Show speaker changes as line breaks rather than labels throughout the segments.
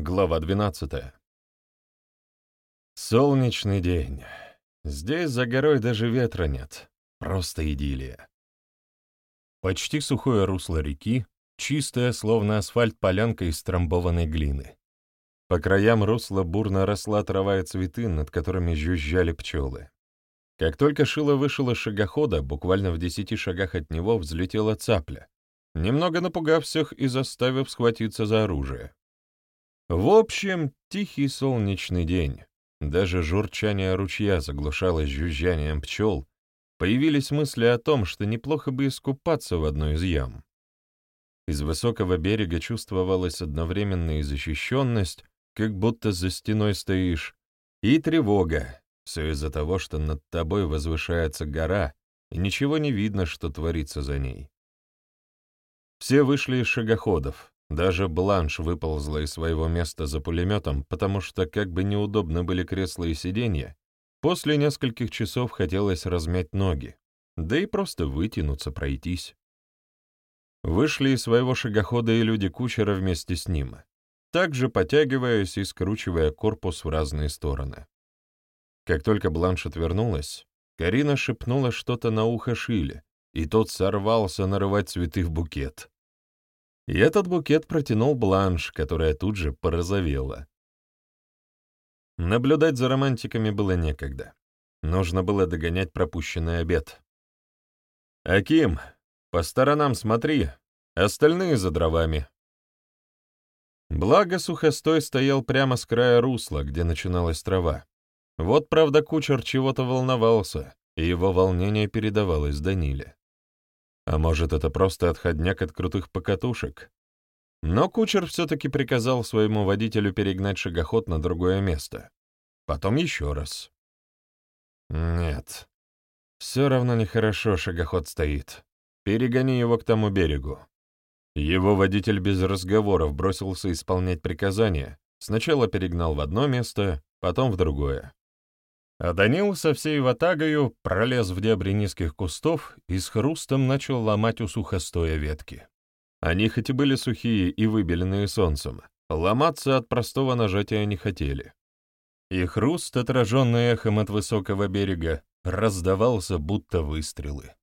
Глава 12. Солнечный день. Здесь за горой даже ветра нет. Просто идиллия. Почти сухое русло реки, чистая, словно асфальт, полянка из трамбованной глины. По краям русла бурно росла трава и цветы, над которыми жужжали пчелы. Как только Шила вышел из шагохода, буквально в десяти шагах от него взлетела цапля, немного напугав всех и заставив схватиться за оружие. В общем, тихий солнечный день. Даже журчание ручья заглушалось жужжанием пчел. Появились мысли о том, что неплохо бы искупаться в одной из ям. Из высокого берега чувствовалась одновременно и защищенность, как будто за стеной стоишь, и тревога. Все из-за того, что над тобой возвышается гора, и ничего не видно, что творится за ней. Все вышли из шагоходов, даже Бланш выползла из своего места за пулеметом, потому что, как бы неудобны были кресла и сиденья, после нескольких часов хотелось размять ноги, да и просто вытянуться, пройтись. Вышли из своего шагохода и люди кучера вместе с ним, также потягиваясь и скручивая корпус в разные стороны. Как только Бланш отвернулась, Карина шепнула что-то на ухо Шиле, и тот сорвался нарывать цветы в букет. И этот букет протянул бланш, которая тут же порозовела. Наблюдать за романтиками было некогда. Нужно было догонять пропущенный обед. «Аким, по сторонам смотри, остальные за дровами». Благо, сухостой стоял прямо с края русла, где начиналась трава. Вот, правда, кучер чего-то волновался, и его волнение передавалось Даниле. А может, это просто отходняк от крутых покатушек? Но кучер все-таки приказал своему водителю перегнать шагоход на другое место. Потом еще раз. Нет. Все равно нехорошо шагоход стоит. Перегони его к тому берегу. Его водитель без разговоров бросился исполнять приказания. Сначала перегнал в одно место, потом в другое. А Данил со всей ватагою пролез в дебри низких кустов и с хрустом начал ломать у сухостоя ветки. Они хоть и были сухие и выбеленные солнцем, ломаться от простого нажатия не хотели. И хруст, отраженный эхом от высокого берега, раздавался будто выстрелы.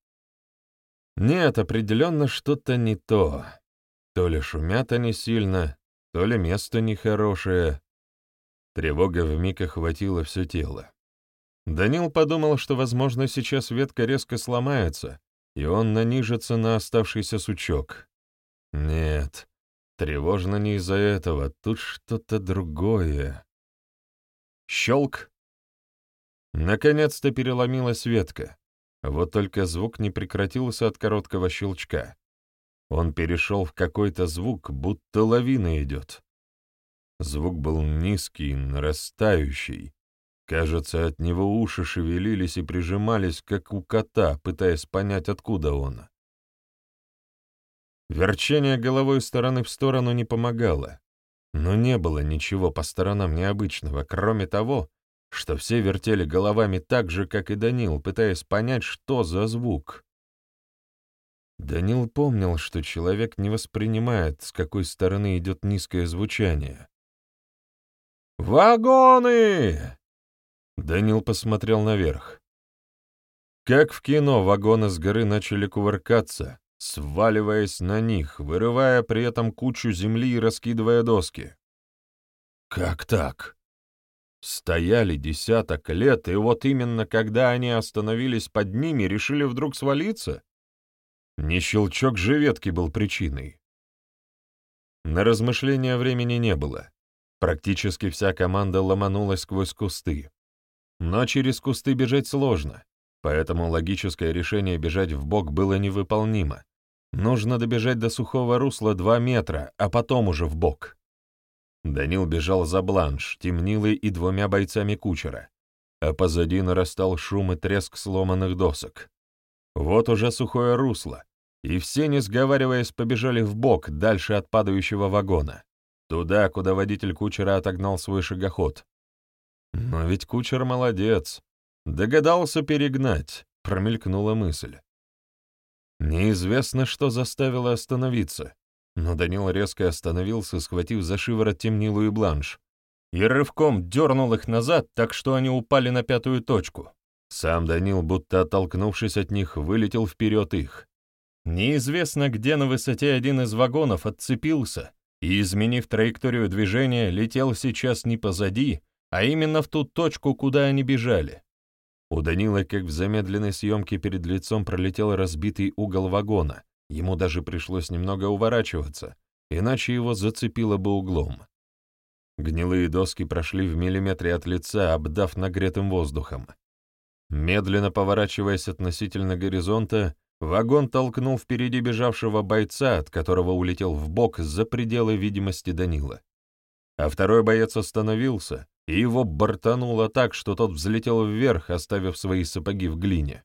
Нет, определенно что-то не то. То ли шумят они сильно, то ли место нехорошее. Тревога вмиг охватила все тело. Данил подумал, что, возможно, сейчас ветка резко сломается, и он нанижится на оставшийся сучок. Нет, тревожно не из-за этого, тут что-то другое. Щелк! Наконец-то переломилась ветка. Вот только звук не прекратился от короткого щелчка. Он перешел в какой-то звук, будто лавина идет. Звук был низкий, нарастающий, Кажется, от него уши шевелились и прижимались, как у кота, пытаясь понять, откуда он. Верчение головой стороны в сторону не помогало, но не было ничего по сторонам необычного, кроме того, что все вертели головами так же, как и Данил, пытаясь понять, что за звук. Данил помнил, что человек не воспринимает, с какой стороны идет низкое звучание. «Вагоны!» Данил посмотрел наверх. Как в кино, вагоны с горы начали кувыркаться, сваливаясь на них, вырывая при этом кучу земли и раскидывая доски. Как так? Стояли десяток лет, и вот именно когда они остановились под ними, решили вдруг свалиться? Не щелчок же ветки был причиной. На размышления времени не было. Практически вся команда ломанулась сквозь кусты. Но через кусты бежать сложно, поэтому логическое решение бежать в бок было невыполнимо. Нужно добежать до сухого русла два метра, а потом уже в бок. Данил бежал за бланш, темнилой и двумя бойцами кучера, а позади нарастал шум и треск сломанных досок. Вот уже сухое русло, и все, не сговариваясь, побежали в бок дальше от падающего вагона, туда, куда водитель кучера отогнал свой шагоход, но ведь кучер молодец. Догадался перегнать, промелькнула мысль. Неизвестно, что заставило остановиться. но Данил резко остановился, схватив за шиворот темнилу и бланш, и рывком дернул их назад, так что они упали на пятую точку. Сам Данил, будто оттолкнувшись от них, вылетел вперед их. Неизвестно, где на высоте один из вагонов отцепился и, изменив траекторию движения, летел сейчас не позади, а именно в ту точку, куда они бежали. У Данила, как в замедленной съемке, перед лицом пролетел разбитый угол вагона, ему даже пришлось немного уворачиваться, иначе его зацепило бы углом. Гнилые доски прошли в миллиметре от лица, обдав нагретым воздухом. Медленно поворачиваясь относительно горизонта, вагон толкнул впереди бежавшего бойца, от которого улетел в бок за пределы видимости Данила. А второй боец остановился, и его бортануло так, что тот взлетел вверх, оставив свои сапоги в глине.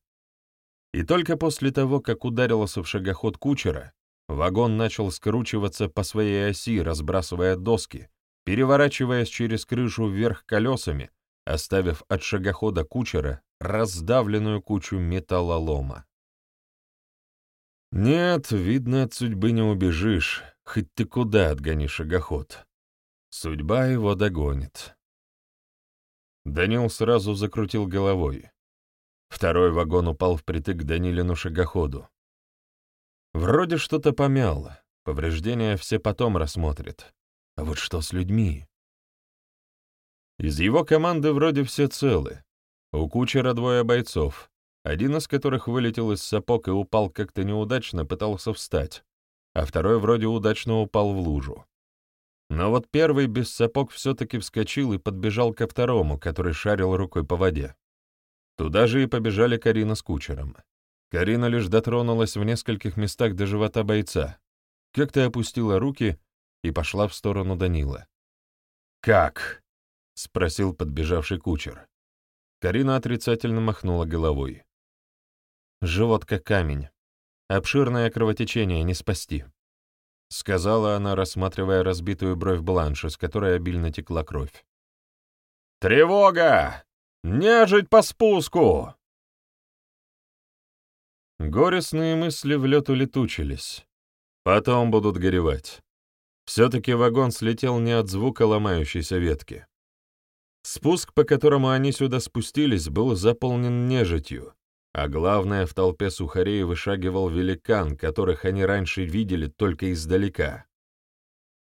И только после того, как ударился в шагоход кучера, вагон начал скручиваться по своей оси, разбрасывая доски, переворачиваясь через крышу вверх колесами, оставив от шагохода кучера раздавленную кучу металлолома. Нет, видно, от судьбы не убежишь, хоть ты куда отгони шагоход. Судьба его догонит. Данил сразу закрутил головой. Второй вагон упал впритык к Данилину шагоходу. Вроде что-то помяло, повреждения все потом рассмотрят. А вот что с людьми? Из его команды вроде все целы. У кучера двое бойцов, один из которых вылетел из сапог и упал как-то неудачно, пытался встать, а второй вроде удачно упал в лужу. Но вот первый без сапог все-таки вскочил и подбежал ко второму, который шарил рукой по воде. Туда же и побежали Карина с кучером. Карина лишь дотронулась в нескольких местах до живота бойца, как-то опустила руки и пошла в сторону Данила. «Как?» — спросил подбежавший кучер. Карина отрицательно махнула головой. «Живот как камень. Обширное кровотечение не спасти», — сказала она, рассматривая разбитую бровь Бланши, с которой обильно текла кровь. «Тревога! Нежить по спуску!» Горестные мысли в лед улетучились. Потом будут горевать. Все-таки вагон слетел не от звука ломающейся ветки. Спуск, по которому они сюда спустились, был заполнен нежитью, а главное, в толпе сухарей вышагивал великан, которых они раньше видели только издалека.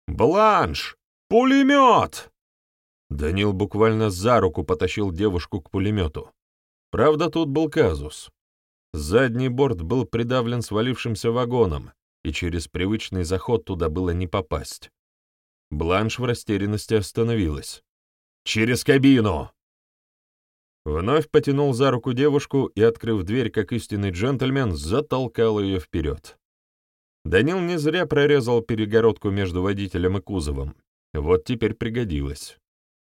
«Бланш! Пулемет!» Данил буквально за руку потащил девушку к пулемету. Правда, тут был казус. Задний борт был придавлен свалившимся вагоном, и через привычный заход туда было не попасть. Бланш в растерянности остановилась. «Через кабину!» Вновь потянул за руку девушку и, открыв дверь, как истинный джентльмен, затолкал ее вперед. Данил не зря прорезал перегородку между водителем и кузовом. Вот теперь пригодилось.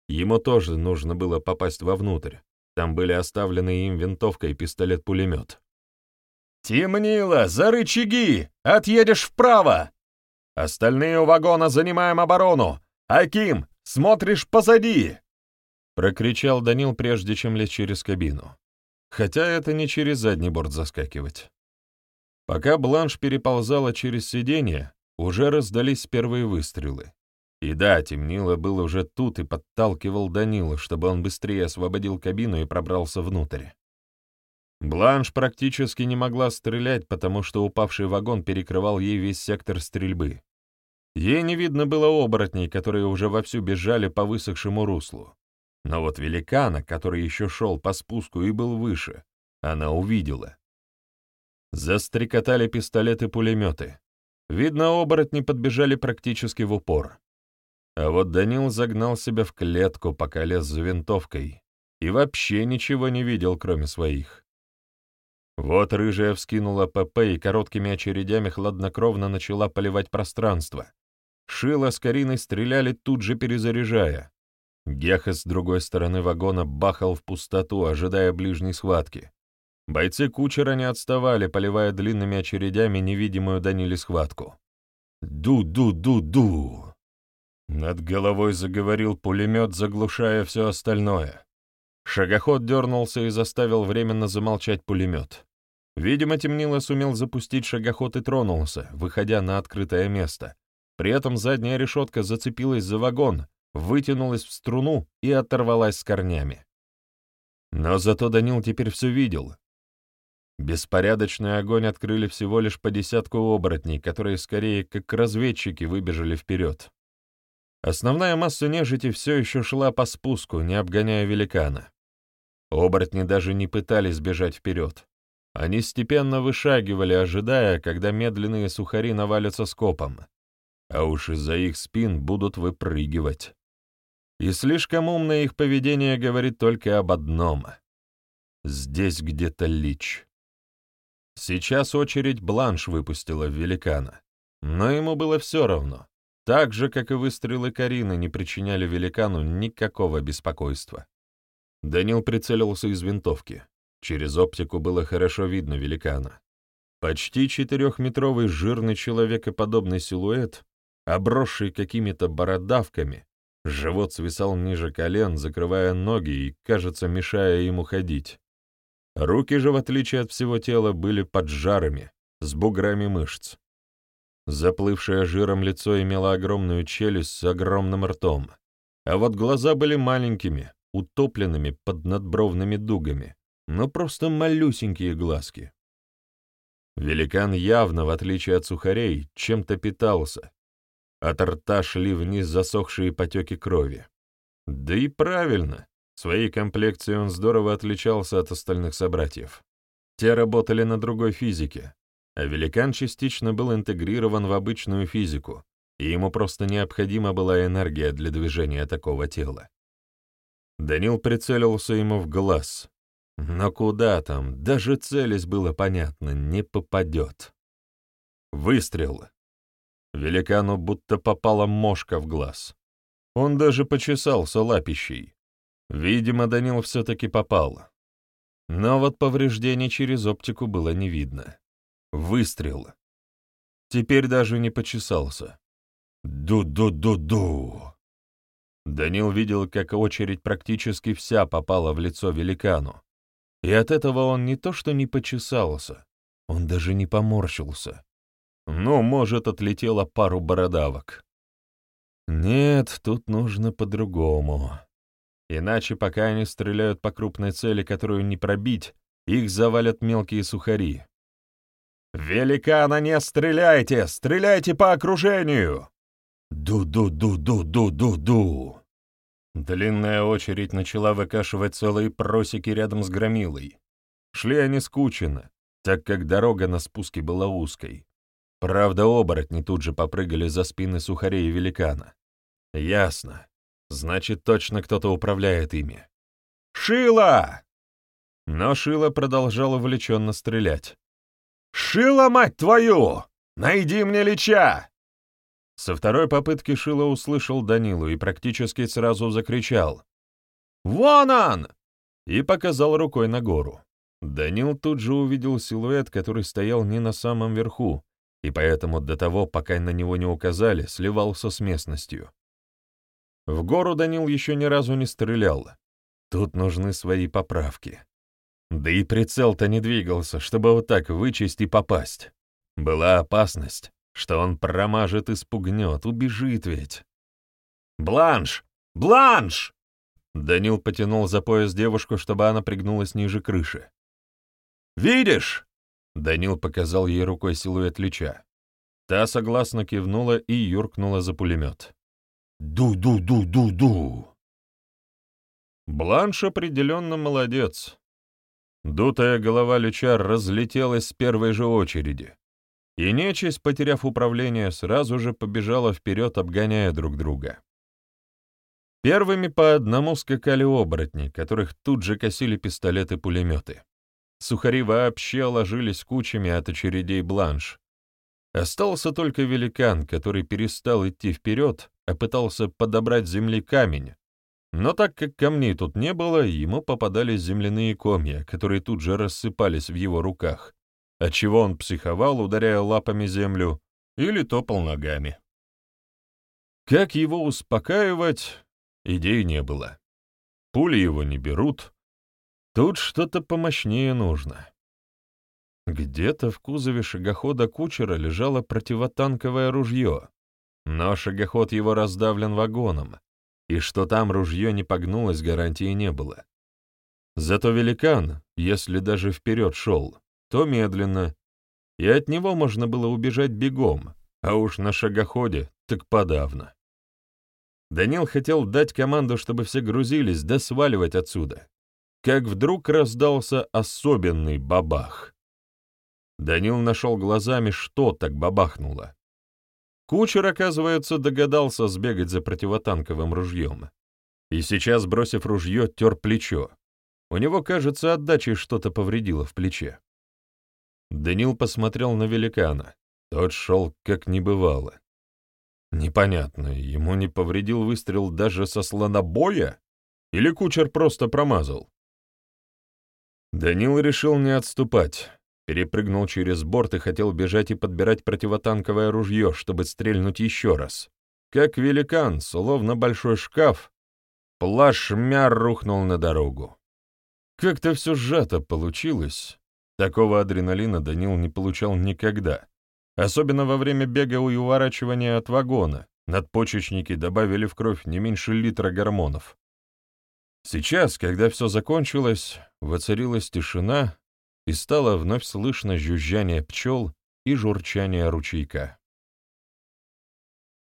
Ему тоже нужно было попасть вовнутрь. Там были оставлены им винтовка и пистолет-пулемет. «Темнило! За рычаги! Отъедешь вправо! Остальные у вагона занимаем оборону! Аким, смотришь позади!» Прокричал Данил, прежде чем лезть через кабину. Хотя это не через задний борт заскакивать. Пока Бланш переползала через сиденье, уже раздались первые выстрелы. И да, темнило был уже тут и подталкивал Данила, чтобы он быстрее освободил кабину и пробрался внутрь. Бланш практически не могла стрелять, потому что упавший вагон перекрывал ей весь сектор стрельбы. Ей не видно было оборотней, которые уже вовсю бежали по высохшему руслу. Но вот великана, который еще шел по спуску и был выше, она увидела. Застрекотали пистолеты-пулеметы. Видно, оборотни подбежали практически в упор. А вот Данил загнал себя в клетку, пока лез за винтовкой, и вообще ничего не видел, кроме своих. Вот рыжая вскинула ПП и короткими очередями хладнокровно начала поливать пространство. Шила с Кариной стреляли, тут же перезаряжая. Геха с другой стороны вагона бахал в пустоту, ожидая ближней схватки. Бойцы кучера не отставали, поливая длинными очередями невидимую Даниле схватку. «Ду-ду-ду-ду!» Над головой заговорил пулемет, заглушая все остальное. Шагоход дернулся и заставил временно замолчать пулемет. Видимо, Темнило сумел запустить шагоход и тронулся, выходя на открытое место. При этом задняя решетка зацепилась за вагон, вытянулась в струну и оторвалась с корнями. Но зато Данил теперь все видел. Беспорядочный огонь открыли всего лишь по десятку оборотней, которые скорее как разведчики выбежали вперед. Основная масса нежити все еще шла по спуску, не обгоняя великана. Оборотни даже не пытались бежать вперед. Они степенно вышагивали, ожидая, когда медленные сухари навалятся скопом, а уж из-за их спин будут выпрыгивать. И слишком умное их поведение говорит только об одном. Здесь где-то лич. Сейчас очередь Бланш выпустила в великана, но ему было все равно. Так же, как и выстрелы Карины, не причиняли великану никакого беспокойства. Данил прицелился из винтовки. Через оптику было хорошо видно великана. Почти четырехметровый жирный человекоподобный силуэт, обросший какими-то бородавками, живот свисал ниже колен, закрывая ноги и, кажется, мешая ему ходить. Руки же, в отличие от всего тела, были поджарами, с буграми мышц. Заплывшее жиром лицо имело огромную челюсть с огромным ртом, а вот глаза были маленькими, утопленными под надбровными дугами, но просто малюсенькие глазки. Великан явно, в отличие от сухарей, чем-то питался. От рта шли вниз засохшие потеки крови. Да и правильно, своей комплекцией он здорово отличался от остальных собратьев. Те работали на другой физике, а великан частично был интегрирован в обычную физику, и ему просто необходима была энергия для движения такого тела. Данил прицелился ему в глаз, но куда там, даже целясь было понятно, не попадет. Выстрел. Великану будто попала мошка в глаз. Он даже почесался лапищей. Видимо, Данил все-таки попал. Но вот повреждений через оптику было не видно. Выстрел. Теперь даже не почесался. Ду-ду-ду-ду. Данил видел, как очередь практически вся попала в лицо великану. И от этого он не то что не почесался, он даже не поморщился. Ну, может, отлетело пару бородавок. Нет, тут нужно по-другому. Иначе, пока они стреляют по крупной цели, которую не пробить, их завалят мелкие сухари. «Великана, не стреляйте! Стреляйте по окружению!» «Ду-ду-ду-ду-ду-ду-ду!» Длинная очередь начала выкашивать целые просеки рядом с громилой. Шли они скученно, так как дорога на спуске была узкой. Правда, оборотни тут же попрыгали за спины сухарей и великана. Ясно. Значит, точно кто-то управляет ими. «Шила!» Но Шила продолжал увлеченно стрелять. «Шила, мать твою! Найди мне лича!» Со второй попытки Шила услышал Данилу и практически сразу закричал. «Вон он!» и показал рукой на гору. Данил тут же увидел силуэт, который стоял не на самом верху, и поэтому до того, пока на него не указали, сливался с местностью. В гору Данил еще ни разу не стрелял. Тут нужны свои поправки. Да и прицел-то не двигался, чтобы вот так вычесть и попасть. Была опасность, что он промажет и спугнет, убежит ведь. «Бланш! Бланш!» Данил потянул за пояс девушку, чтобы она пригнулась ниже крыши. «Видишь?» Данил показал ей рукой силуэт Лича. Та согласно кивнула и юркнула за пулемет. «Ду-ду-ду-ду-ду!» Бланш определенно молодец. Дутая голова Лича разлетелась с первой же очереди, и нечисть, потеряв управление, сразу же побежала вперед, обгоняя друг друга. Первыми по одному скакали оборотни, которых тут же косили пистолеты-пулеметы. Сухари вообще ложились кучами от очередей бланш. Остался только великан, который перестал идти вперед, а пытался подобрать земли камень. Но так как камней тут не было, ему попадались земляные комья, которые тут же рассыпались в его руках, отчего он психовал, ударяя лапами землю, или топал ногами. Как его успокаивать, идей не было. Пули его не берут, Тут что-то помощнее нужно. Где-то в кузове шагохода кучера лежало противотанковое ружье, но шагоход его раздавлен вагоном, и что там ружье не погнулось, гарантии не было. Зато великан, если даже вперед шел, то медленно, и от него можно было убежать бегом, а уж на шагоходе так подавно. Данил хотел дать команду, чтобы все грузились, да сваливать отсюда. Как вдруг раздался особенный бабах. Данил нашел глазами, что так бабахнуло. Кучер, оказывается, догадался сбегать за противотанковым ружьем. И сейчас, бросив ружье, тер плечо. У него, кажется, отдачей что-то повредило в плече. Данил посмотрел на великана. Тот шел как не бывало. Непонятно, ему не повредил выстрел даже со слонобоя? Или кучер просто промазал? Данил решил не отступать. Перепрыгнул через борт и хотел бежать и подбирать противотанковое ружье, чтобы стрельнуть еще раз. Как великан, словно большой шкаф, плашмя рухнул на дорогу. Как-то все сжато получилось. Такого адреналина Данил не получал никогда. Особенно во время бега и уворачивания от вагона. Надпочечники добавили в кровь не меньше литра гормонов. Сейчас, когда все закончилось, воцарилась тишина, и стало вновь слышно жужжание пчел и журчание ручейка.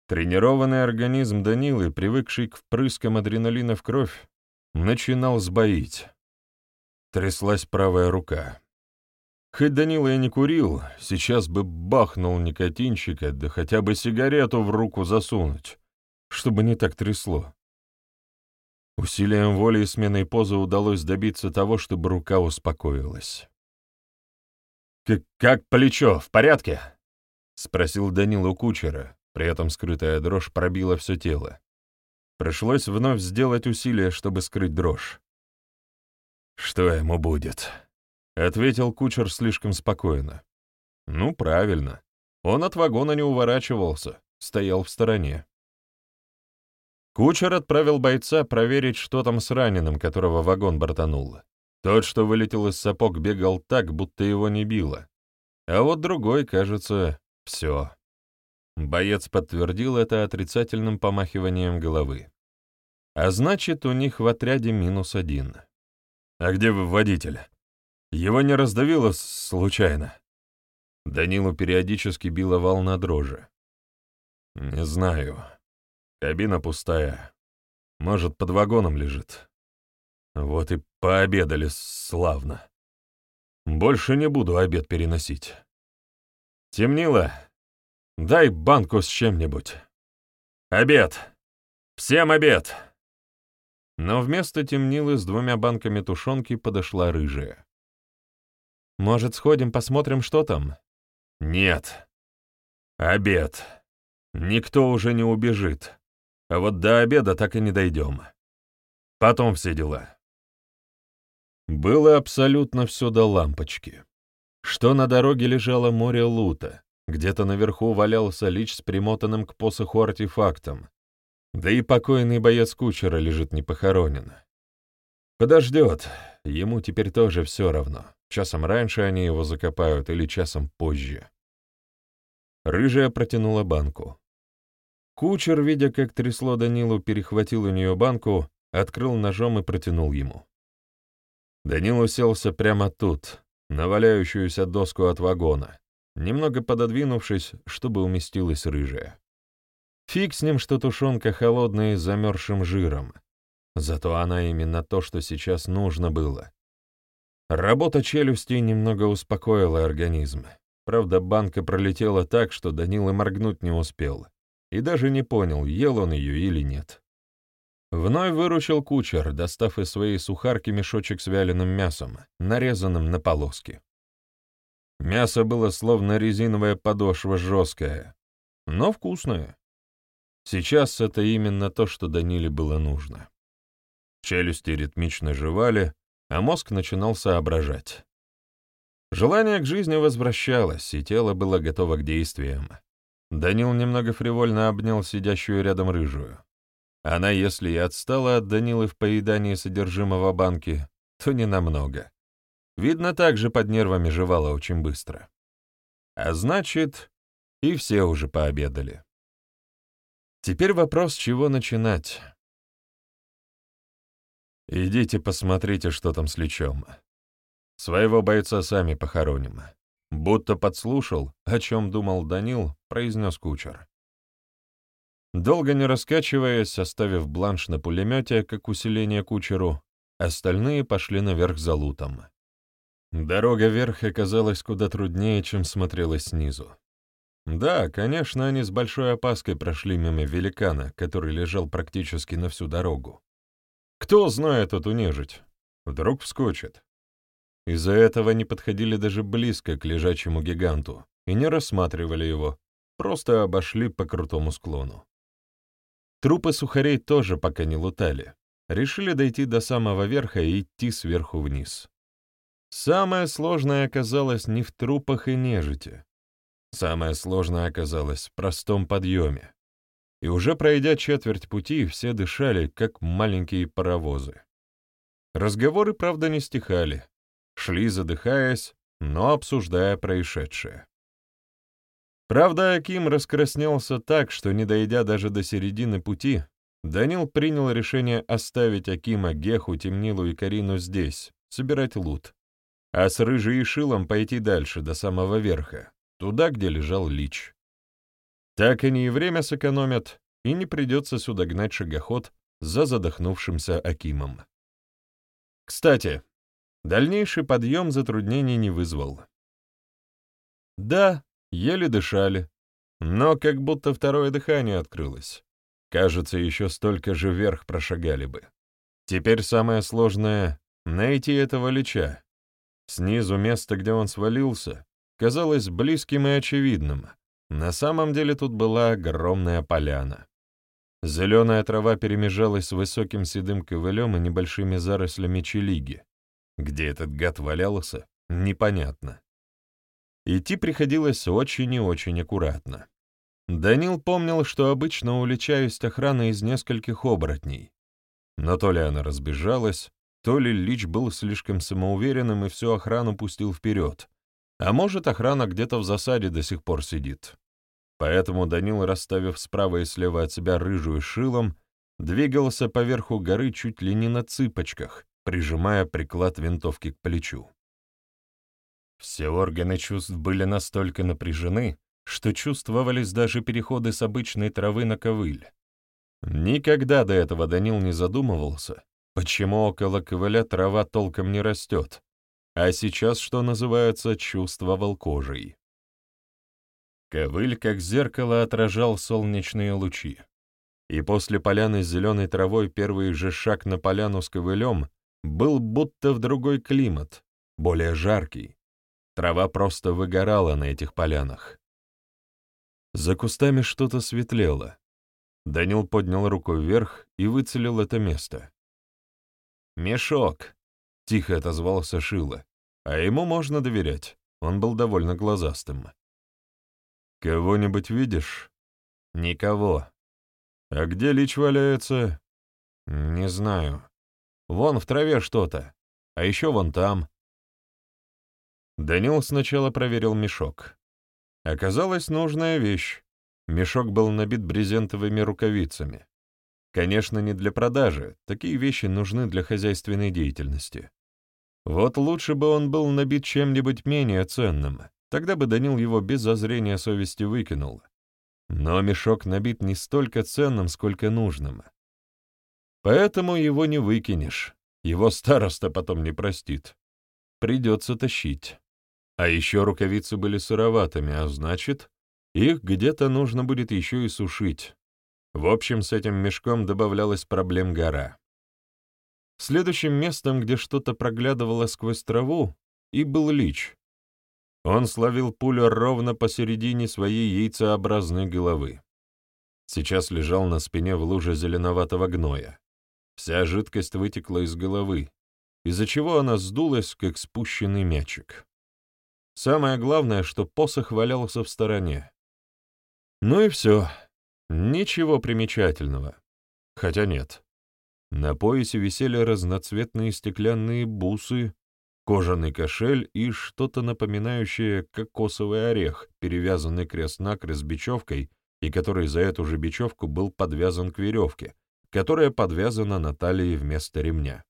Тренированный организм Данилы, привыкший к впрыскам адреналина в кровь, начинал сбоить. Тряслась правая рука. Хоть Данила и не курил, сейчас бы бахнул никотинчика, да хотя бы сигарету в руку засунуть, чтобы не так трясло. Усилием воли и сменой позы удалось добиться того, чтобы рука успокоилась. «Как плечо, в порядке?» — спросил Данил у кучера, при этом скрытая дрожь пробила все тело. Пришлось вновь сделать усилие, чтобы скрыть дрожь. «Что ему будет?» — ответил кучер слишком спокойно. «Ну, правильно. Он от вагона не уворачивался, стоял в стороне». Кучер отправил бойца проверить, что там с раненым, которого вагон бортанул. Тот, что вылетел из сапог, бегал так, будто его не било. А вот другой, кажется, все. Боец подтвердил это отрицательным помахиванием головы. А значит, у них в отряде минус один. «А где вы водитель? Его не раздавило случайно?» Данилу периодически била волна дрожи. «Не знаю. Кабина пустая. Может, под вагоном лежит. Вот и пообедали славно. Больше не буду обед переносить. Темнило? Дай банку с чем-нибудь. Обед! Всем обед!» Но вместо темнилы с двумя банками тушенки подошла рыжая. «Может, сходим, посмотрим, что там?» «Нет. Обед. Никто уже не убежит. А вот до обеда так и не дойдем. Потом все дела». Было абсолютно все до лампочки. Что на дороге лежало море лута, где-то наверху валялся лич с примотанным к посоху артефактом, да и покойный боец кучера лежит непохоронен. Подождет, ему теперь тоже все равно, часом раньше они его закопают или часом позже. Рыжая протянула банку. Кучер, видя, как трясло Данилу, перехватил у нее банку, открыл ножом и протянул ему. Данил уселся прямо тут, на валяющуюся доску от вагона, немного пододвинувшись, чтобы уместилась рыжая. Фиг с ним, что тушенка холодная и замерзшим жиром. Зато она именно то, что сейчас нужно было. Работа челюстей немного успокоила организм. Правда, банка пролетела так, что Данил и моргнуть не успел, и даже не понял, ел он ее или нет. Вновь выручил кучер, достав из своей сухарки мешочек с вяленым мясом, нарезанным на полоски. Мясо было словно резиновая подошва жесткая, но вкусное. Сейчас это именно то, что Даниле было нужно. Челюсти ритмично жевали, а мозг начинал соображать. Желание к жизни возвращалось, и тело было готово к действиям. Данил немного фривольно обнял сидящую рядом рыжую. Она, если и отстала от Данилы в поедании содержимого банки, то не намного. Видно, также под нервами жевала очень быстро. А значит, и все уже пообедали. Теперь вопрос, с чего начинать. Идите посмотрите, что там с Личом. Своего бойца сами похороним. Будто подслушал, о чем думал Данил, произнес кучер. Долго не раскачиваясь, оставив бланш на пулемете, как усиление кучеру, остальные пошли наверх за лутом. Дорога вверх оказалась куда труднее, чем смотрелась снизу. Да, конечно, они с большой опаской прошли мимо великана, который лежал практически на всю дорогу. Кто знает эту нежить? Вдруг вскочит. Из-за этого не подходили даже близко к лежачему гиганту и не рассматривали его, просто обошли по крутому склону. Трупы сухарей тоже пока не лутали. Решили дойти до самого верха и идти сверху вниз. Самое сложное оказалось не в трупах и нежити. Самое сложное оказалось в простом подъеме. И уже пройдя четверть пути, все дышали, как маленькие паровозы. Разговоры, правда, не стихали. Шли, задыхаясь, но обсуждая происшедшее. Правда, Аким раскраснелся так, что, не дойдя даже до середины пути, Данил принял решение оставить Акима, Геху, Темнилу и Карину здесь, собирать лут, а с Рыжей и Шилом пойти дальше, до самого верха, туда, где лежал Лич. Так они и время сэкономят, и не придется сюда гнать шагоход за задохнувшимся Акимом. Кстати, дальнейший подъем затруднений не вызвал. Да, еле дышали, но как будто второе дыхание открылось. Кажется, еще столько же вверх прошагали бы. Теперь самое сложное — найти этого лича. Снизу место, где он свалился, казалось близким и очевидным. На самом деле тут была огромная поляна. Зеленая трава перемежалась с высоким седым ковылем и небольшими зарослями челиги. Где этот гад валялся, непонятно. Идти приходилось очень и очень аккуратно. Данил помнил, что обычно у Лича есть охрана из нескольких оборотней. Но то ли она разбежалась, то ли Лич был слишком самоуверенным и всю охрану пустил вперед, а может, охрана где-то в засаде до сих пор сидит. Поэтому Данил, расставив справа и слева от себя рыжую шилом, двигался по верху горы чуть ли не на цыпочках, прижимая приклад винтовки к плечу. Все органы чувств были настолько напряжены, что чувствовались даже переходы с обычной травы на ковыль. Никогда до этого Данил не задумывался, почему около ковыля трава толком не растет, а сейчас, что называется, чувствовал кожей. Ковыль, как зеркало, отражал солнечные лучи. И после поляны с зеленой травой первый же шаг на поляну с ковылем был будто в другой климат, более жаркий. Трава просто выгорала на этих полянах. За кустами что-то светлело. Данил поднял руку вверх и выцелил это место. «Мешок!» — тихо отозвался Шила. «А ему можно доверять. Он был довольно глазастым». «Кого-нибудь видишь?» «Никого». «А где Лич валяется?» «Не знаю. Вон в траве что-то. А еще вон там». Данил сначала проверил мешок. Оказалась нужная вещь. Мешок был набит брезентовыми рукавицами. Конечно, не для продажи, такие вещи нужны для хозяйственной деятельности. Вот лучше бы он был набит чем-нибудь менее ценным, тогда бы Данил его без зазрения совести выкинул. Но мешок набит не столько ценным, сколько нужным. Поэтому его не выкинешь, его староста потом не простит. Придется тащить. А еще рукавицы были сыроватыми, а значит, их где-то нужно будет еще и сушить. В общем, с этим мешком добавлялась проблем гора. Следующим местом, где что-то проглядывало сквозь траву, и был лич. Он словил пулю ровно посередине своей яйцеобразной головы. Сейчас лежал на спине в луже зеленоватого гноя. Вся жидкость вытекла из головы, из-за чего она сдулась, как спущенный мячик. Самое главное, что посох валялся в стороне. Ну и все. Ничего примечательного. Хотя нет. На поясе висели разноцветные стеклянные бусы, кожаный кошель и что-то напоминающее кокосовый орех, перевязанный крест-накрест бечевкой и который за эту же бечевку был подвязан к веревке, которая подвязана на талии вместо ремня.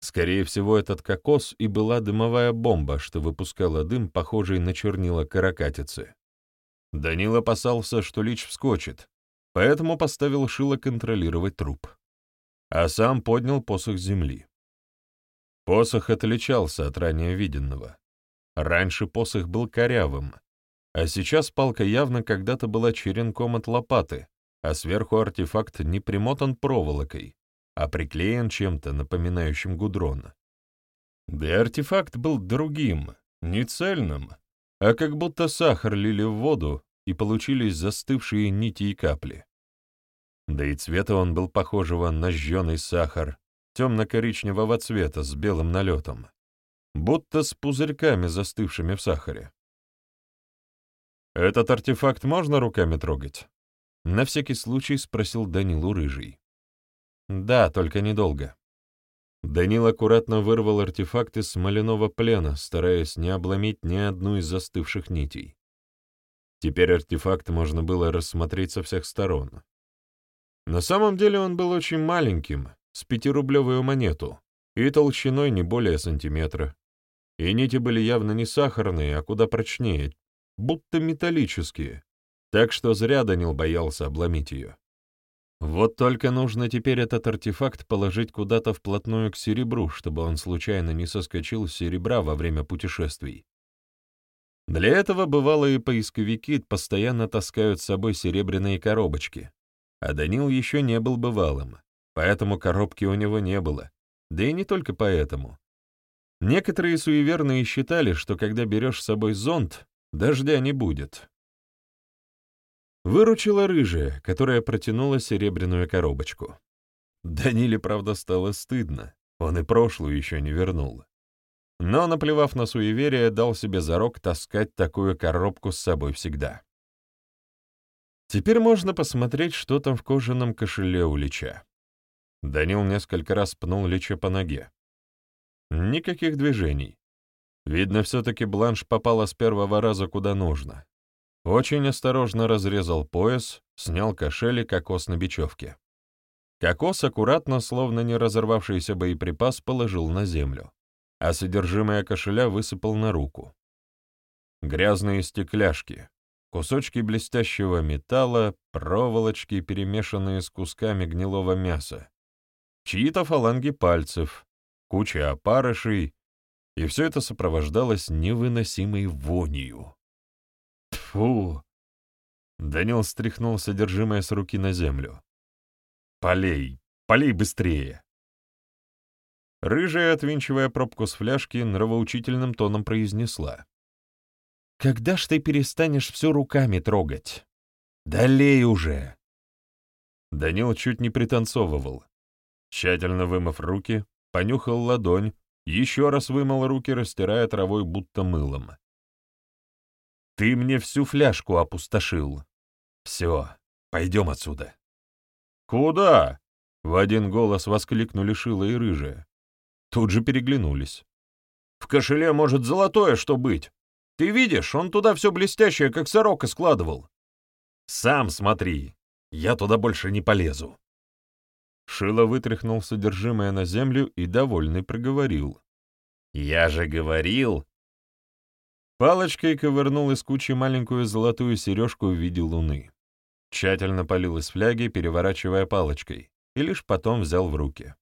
Скорее всего, этот кокос и была дымовая бомба, что выпускала дым, похожий на чернила каракатицы. Данил опасался, что Лич вскочит, поэтому поставил Шило контролировать труп. А сам поднял посох земли. Посох отличался от ранее виденного. Раньше посох был корявым, а сейчас палка явно когда-то была черенком от лопаты, а сверху артефакт не примотан проволокой, а приклеен чем-то, напоминающим гудрон. Да и артефакт был другим, не цельным, а как будто сахар лили в воду, и получились застывшие нити и капли. Да и цвета он был похожего на жженый сахар, темно-коричневого цвета с белым налетом, будто с пузырьками, застывшими в сахаре. «Этот артефакт можно руками трогать?» На всякий случай спросил Данилу Рыжий. «Да, только недолго». Данил аккуратно вырвал артефакт из смоляного плена, стараясь не обломить ни одну из застывших нитей. Теперь артефакт можно было рассмотреть со всех сторон. На самом деле он был очень маленьким, с пятирублевую монету, и толщиной не более сантиметра. И нити были явно не сахарные, а куда прочнее, будто металлические, так что зря Данил боялся обломить ее. Вот только нужно теперь этот артефакт положить куда-то вплотную к серебру, чтобы он случайно не соскочил с серебра во время путешествий. Для этого бывалые поисковики постоянно таскают с собой серебряные коробочки, а Данил еще не был бывалым, поэтому коробки у него не было, да и не только поэтому. Некоторые суеверные считали, что когда берешь с собой зонт, дождя не будет. Выручила рыжая, которая протянула серебряную коробочку. Даниле, правда, стало стыдно, он и прошлую еще не вернул но, наплевав на суеверие, дал себе зарок таскать такую коробку с собой всегда. Теперь можно посмотреть, что там в кожаном кошеле у Лича. Данил несколько раз пнул Лича по ноге. Никаких движений. Видно, все-таки бланш попала с первого раза куда нужно. Очень осторожно разрезал пояс, снял кошель и кокос на бечевке. Кокос аккуратно, словно не разорвавшийся боеприпас, положил на землю а содержимое кошеля высыпал на руку. Грязные стекляшки, кусочки блестящего металла, проволочки, перемешанные с кусками гнилого мяса, чьи-то фаланги пальцев, куча опарышей, и все это сопровождалось невыносимой вонью. Тфу! Данил стряхнул содержимое с руки на землю. «Полей! Полей быстрее!» Рыжая, отвинчивая пробку с фляжки, нравоучительным тоном произнесла. «Когда ж ты перестанешь все руками трогать? Долей уже!» Данил чуть не пританцовывал. Тщательно вымыв руки, понюхал ладонь, еще раз вымыл руки, растирая травой будто мылом. «Ты мне всю фляжку опустошил. Все, пойдем отсюда». «Куда?» — в один голос воскликнули Шила и Рыжая. Тут же переглянулись. «В кошеле может золотое что быть. Ты видишь, он туда все блестящее, как сорока, складывал». «Сам смотри, я туда больше не полезу». Шило вытряхнул содержимое на землю и, довольный, проговорил. «Я же говорил!» Палочкой ковырнул из кучи маленькую золотую сережку в виде луны. Тщательно полил из фляги, переворачивая палочкой, и лишь потом взял в руки.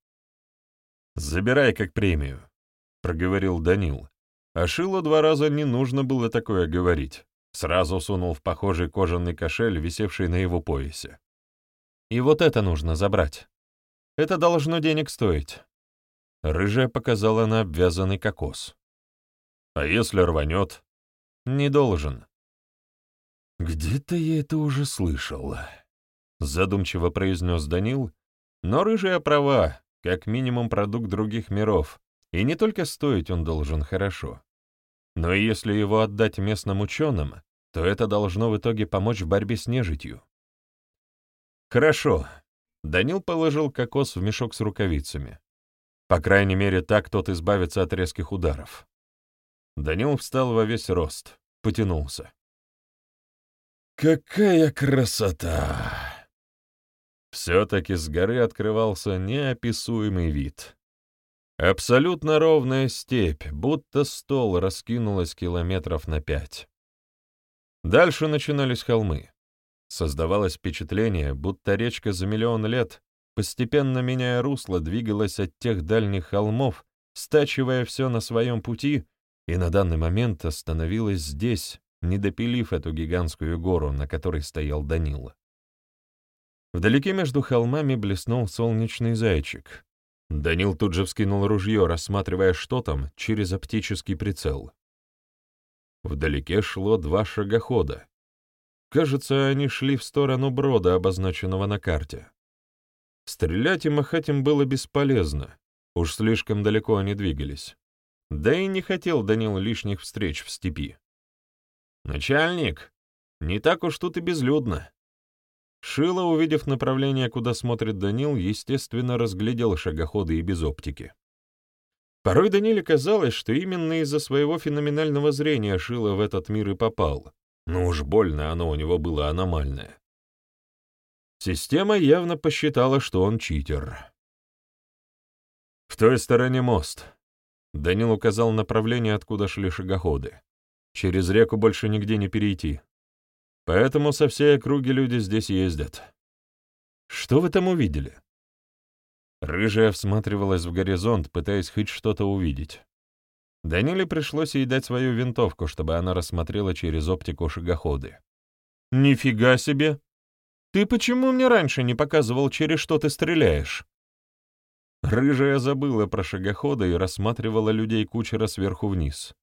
«Забирай как премию», — проговорил Данил. А Шилу два раза не нужно было такое говорить. Сразу сунул в похожий кожаный кошель, висевший на его поясе. «И вот это нужно забрать. Это должно денег стоить». Рыжая показала на обвязанный кокос. «А если рванет?» «Не должен». «Где-то я это уже слышал», — задумчиво произнес Данил, но рыжая права, как минимум продукт других миров, и не только стоить он должен хорошо. Но если его отдать местным ученым, то это должно в итоге помочь в борьбе с нежитью. Хорошо. Данил положил кокос в мешок с рукавицами. По крайней мере, так тот избавится от резких ударов. Данил встал во весь рост, потянулся. «Какая красота!» Все-таки с горы открывался неописуемый вид. Абсолютно ровная степь, будто стол раскинулась километров на пять. Дальше начинались холмы. Создавалось впечатление, будто речка за миллион лет, постепенно меняя русло, двигалась от тех дальних холмов, стачивая все на своем пути, и на данный момент остановилась здесь, не допилив эту гигантскую гору, на которой стоял Данила. Вдалеке между холмами блеснул солнечный зайчик, Данил тут же вскинул ружье, рассматривая, что там, через оптический прицел. Вдалеке шло два шагохода. Кажется, они шли в сторону брода, обозначенного на карте. Стрелять и махать им было бесполезно, уж слишком далеко они двигались. Да и не хотел Данил лишних встреч в степи. «Начальник, не так уж тут и безлюдно», Шило, увидев направление, куда смотрит Данил, естественно, разглядел шагоходы и без оптики. Порой Даниле казалось, что именно из-за своего феноменального зрения Шило в этот мир и попал. Но уж больно оно у него было аномальное. Система явно посчитала, что он читер. «В той стороне мост», — Данил указал направление, откуда шли шагоходы. «Через реку больше нигде не перейти. Поэтому со всей округи люди здесь ездят. Что вы там увидели? Рыжая всматривалась в горизонт, пытаясь хоть что-то увидеть. Даниле пришлось ей дать свою винтовку, чтобы она рассмотрела через оптику шагоходы. «Нифига себе! Ты почему мне раньше не показывал, через что ты стреляешь?» Рыжая забыла про шагоходы и рассматривала людей кучера сверху вниз.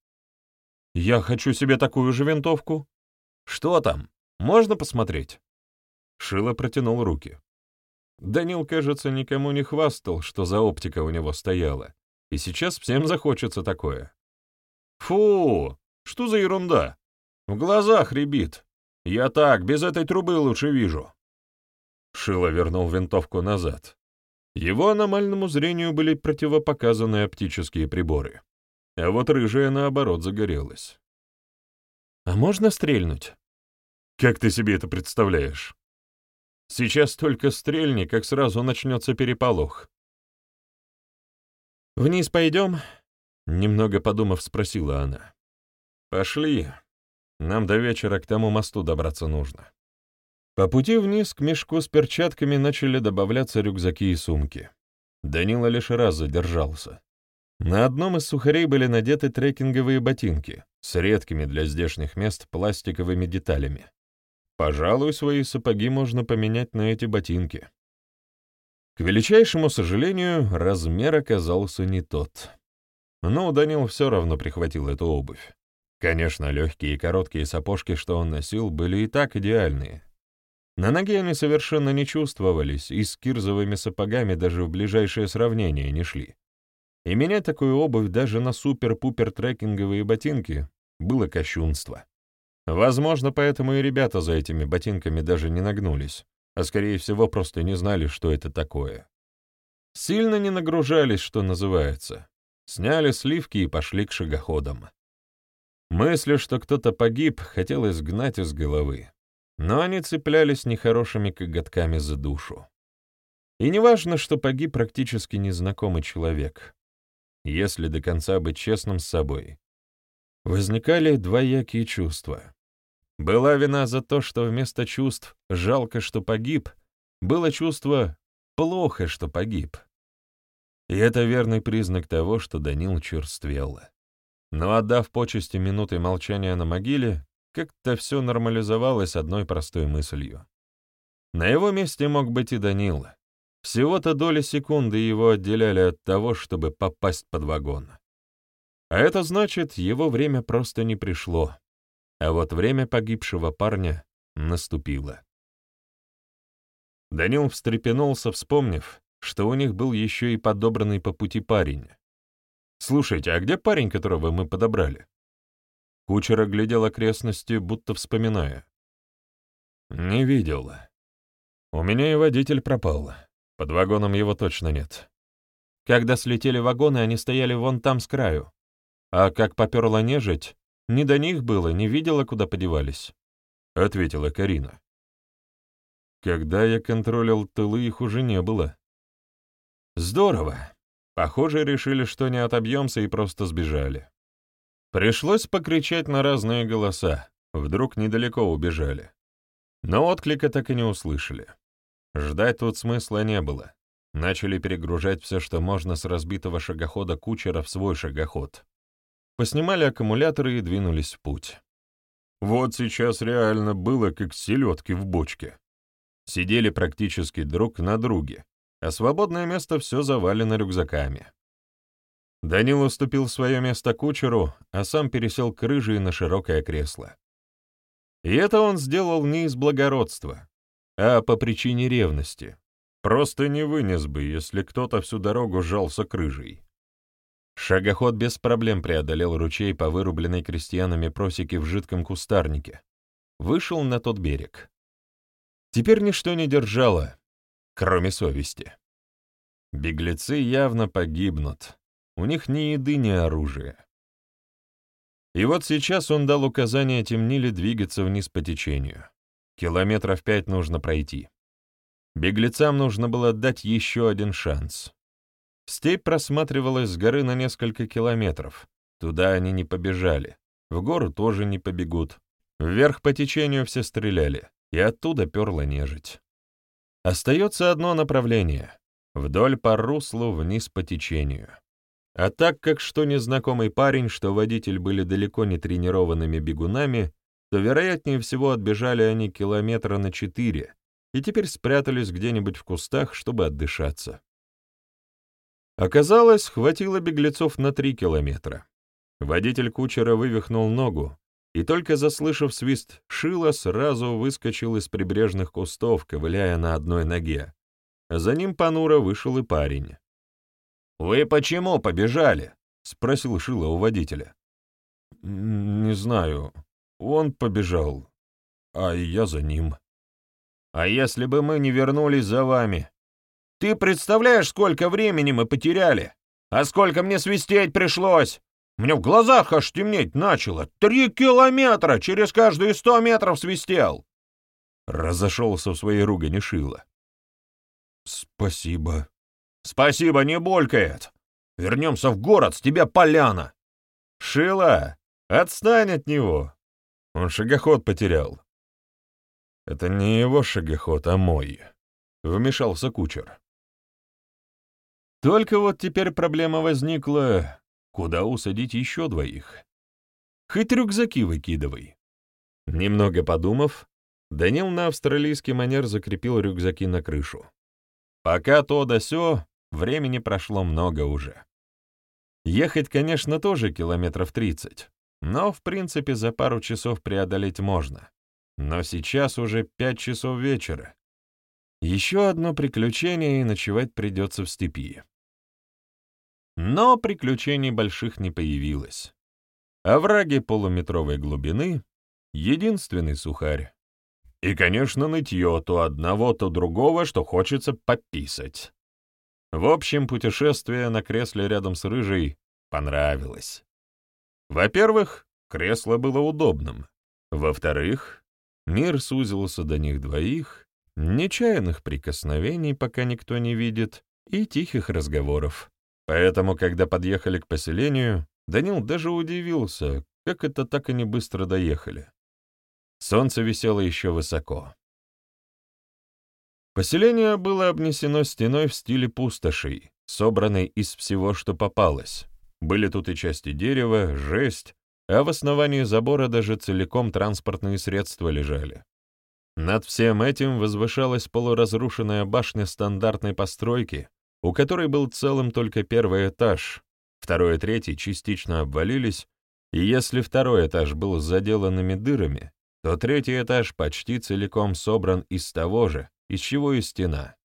«Я хочу себе такую же винтовку», «Что там? Можно посмотреть?» Шило протянул руки. Данил, кажется, никому не хвастал, что за оптика у него стояла, и сейчас всем захочется такое. «Фу! Что за ерунда? В глазах рябит. Я так, без этой трубы лучше вижу». Шило вернул винтовку назад. Его аномальному зрению были противопоказаны оптические приборы. А вот рыжая, наоборот, загорелась. «А можно стрельнуть?» «Как ты себе это представляешь?» «Сейчас только стрельни, как сразу начнется переполох». «Вниз пойдем?» — немного подумав, спросила она. «Пошли. Нам до вечера к тому мосту добраться нужно». По пути вниз к мешку с перчатками начали добавляться рюкзаки и сумки. Данила лишь раз задержался. На одном из сухарей были надеты трекинговые ботинки с редкими для здешних мест пластиковыми деталями. Пожалуй, свои сапоги можно поменять на эти ботинки. К величайшему сожалению, размер оказался не тот. Но Данил все равно прихватил эту обувь. Конечно, легкие и короткие сапожки, что он носил, были и так идеальные. На ноге они совершенно не чувствовались, и с кирзовыми сапогами даже в ближайшее сравнение не шли. И менять такую обувь даже на супер-пупер трекинговые ботинки было кощунство. Возможно, поэтому и ребята за этими ботинками даже не нагнулись, а скорее всего просто не знали, что это такое. Сильно не нагружались, что называется. Сняли сливки и пошли к шагоходам. Мысли, что кто-то погиб, хотел изгнать из головы, но они цеплялись нехорошими коготками за душу. И неважно, что погиб практически незнакомый человек. Если до конца быть честным с собой, возникали двоякие чувства. Была вина за то, что вместо чувств «жалко, что погиб» было чувство «плохо, что погиб». И это верный признак того, что Данил черствел. Но отдав почести минуты молчания на могиле, как-то все нормализовалось одной простой мыслью. На его месте мог быть и Данил. Всего-то доли секунды его отделяли от того, чтобы попасть под вагон. А это значит, его время просто не пришло. А вот время погибшего парня наступило. Данил встрепенулся, вспомнив, что у них был еще и подобранный по пути парень. «Слушайте, а где парень, которого мы подобрали?» Кучер оглядел окрестности, будто вспоминая. «Не видел. У меня и водитель пропал. Под вагоном его точно нет. Когда слетели вагоны, они стояли вон там с краю. А как поперла нежить, ни до них было, не видела, куда подевались», — ответила Карина. «Когда я контролил тылы, их уже не было». «Здорово. Похоже, решили, что не отобьемся и просто сбежали. Пришлось покричать на разные голоса, вдруг недалеко убежали. Но отклика так и не услышали. Ждать тут смысла не было. Начали перегружать все, что можно с разбитого шагохода кучера в свой шагоход. Поснимали аккумуляторы и двинулись в путь. Вот сейчас реально было как селедки в бочке. Сидели практически друг на друге, а свободное место все завалено рюкзаками. Данил уступил свое место кучеру, а сам пересел к рыжей на широкое кресло. И это он сделал не из благородства, а по причине ревности. Просто не вынес бы, если кто-то всю дорогу жался к рыжей. Шагоход без проблем преодолел ручей по вырубленной крестьянами просеке в жидком кустарнике. Вышел на тот берег. Теперь ничто не держало, кроме совести. Беглецы явно погибнут. У них ни еды, ни оружия. И вот сейчас он дал указание темнили двигаться вниз по течению. Километров пять нужно пройти. Беглецам нужно было дать еще один шанс. Степь просматривалась с горы на несколько километров. Туда они не побежали. В гору тоже не побегут. Вверх по течению все стреляли, и оттуда перла нежить. Остается одно направление — вдоль по руслу вниз по течению. А так как что незнакомый парень, что водитель были далеко не тренированными бегунами, то, вероятнее всего, отбежали они километра на четыре и теперь спрятались где-нибудь в кустах, чтобы отдышаться. Оказалось, хватило беглецов на три километра. Водитель кучера вывихнул ногу, и только заслышав свист шила, сразу выскочил из прибрежных кустов, ковыляя на одной ноге. За ним понуро вышел и парень. «Вы почему побежали?» — спросил Шила у водителя. «Не знаю. Он побежал, а я за ним». «А если бы мы не вернулись за вами, ты представляешь, сколько времени мы потеряли? А сколько мне свистеть пришлось? Мне в глазах аж темнеть начало. Три километра через каждые сто метров свистел. Разошелся в своей ругани Шила. Спасибо. Спасибо, не болькает. Вернемся в город, с тебя поляна. Шила, отстань от него. Он шагоход потерял. Это не его шагоход, а мой. Вмешался кучер. Только вот теперь проблема возникла, куда усадить еще двоих. Хоть рюкзаки выкидывай. Немного подумав, Данил на австралийский манер закрепил рюкзаки на крышу. Пока то да сё, времени прошло много уже. Ехать, конечно, тоже километров тридцать, но, в принципе, за пару часов преодолеть можно. Но сейчас уже пять часов вечера. Еще одно приключение, и ночевать придется в степи. Но приключений больших не появилось. Овраги полуметровой глубины — единственный сухарь. И, конечно, нытье то одного, то другого, что хочется пописать. В общем, путешествие на кресле рядом с Рыжей понравилось. Во-первых, кресло было удобным. Во-вторых, мир сузился до них двоих, нечаянных прикосновений, пока никто не видит, и тихих разговоров. Поэтому, когда подъехали к поселению, Данил даже удивился, как это так они быстро доехали. Солнце висело еще высоко. Поселение было обнесено стеной в стиле пустошей, собранной из всего, что попалось. Были тут и части дерева, жесть, а в основании забора даже целиком транспортные средства лежали. Над всем этим возвышалась полуразрушенная башня стандартной постройки, у которой был целым только первый этаж, второй и третий частично обвалились, и если второй этаж был заделанными дырами, то третий этаж почти целиком собран из того же, из чего и стена,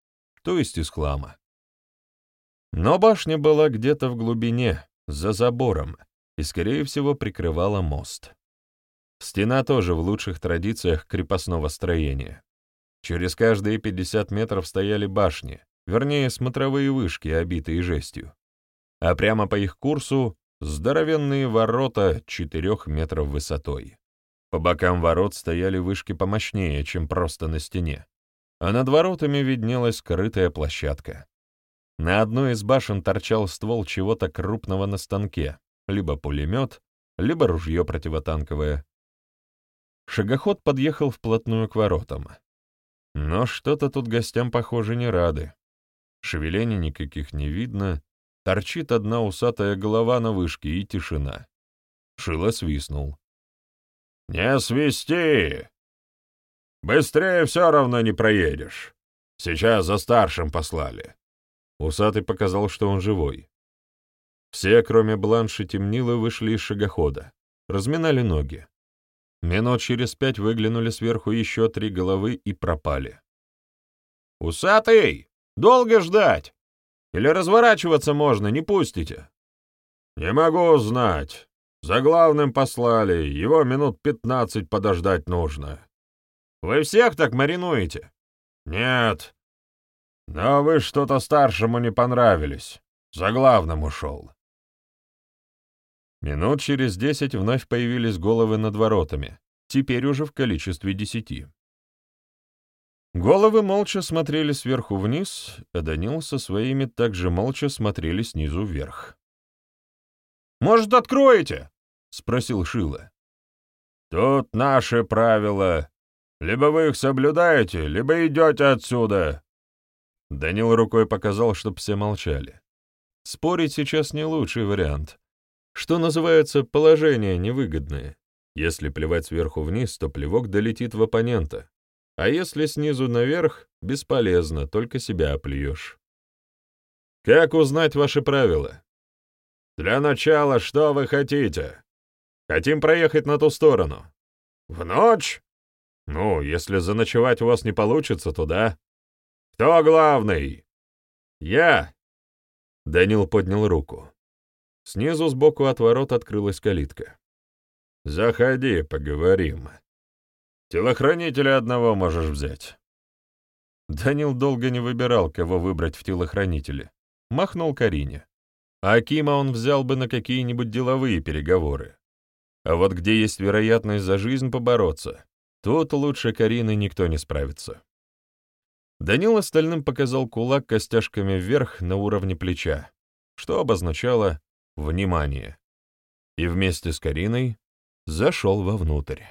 то есть из хлама. Но башня была где-то в глубине, за забором, и, скорее всего, прикрывала мост. Стена тоже в лучших традициях крепостного строения. Через каждые 50 метров стояли башни, вернее, смотровые вышки, обитые жестью. А прямо по их курсу — здоровенные ворота четырех метров высотой. По бокам ворот стояли вышки помощнее, чем просто на стене, а над воротами виднелась скрытая площадка. На одной из башен торчал ствол чего-то крупного на станке, либо пулемет, либо ружье противотанковое. Шагоход подъехал вплотную к воротам. Но что-то тут гостям, похоже, не рады. Шевелений никаких не видно, торчит одна усатая голова на вышке и тишина. Шило свистнул. «Не свисти! Быстрее все равно не проедешь. Сейчас за старшим послали». Усатый показал, что он живой. Все, кроме Бланши Темнилы, вышли из шагохода, разминали ноги. Минут через пять выглянули сверху еще три головы и пропали. «Усатый! Долго ждать? Или разворачиваться можно, не пустите?» «Не могу знать. За главным послали, его минут пятнадцать подождать нужно. Вы всех так маринуете? Нет. Но вы что-то старшему не понравились. За главным ушел. Минут через десять вновь появились головы над воротами, теперь уже в количестве десяти. Головы молча смотрели сверху вниз, а Данил со своими также молча смотрели снизу вверх. «Может, откроете?» — спросил Шила. «Тут наши правила. Либо вы их соблюдаете, либо идете отсюда». Данил рукой показал, чтоб все молчали. Спорить сейчас не лучший вариант. Что называется, положение невыгодное. Если плевать сверху вниз, то плевок долетит в оппонента. А если снизу наверх, бесполезно, только себя оплюешь. Как узнать ваши правила? Для начала, что вы хотите? Хотим проехать на ту сторону. В ночь? Ну, если заночевать у вас не получится, то да. Кто главный? Я. Данил поднял руку. Снизу сбоку от ворот открылась калитка. «Заходи, поговорим. Телохранителя одного можешь взять». Данил долго не выбирал, кого выбрать в телохранителе. Махнул Карине. А Акима он взял бы на какие-нибудь деловые переговоры. А вот где есть вероятность за жизнь побороться, тут лучше Карины никто не справится. Данил остальным показал кулак костяшками вверх на уровне плеча, что обозначало «внимание», и вместе с Кариной зашел вовнутрь.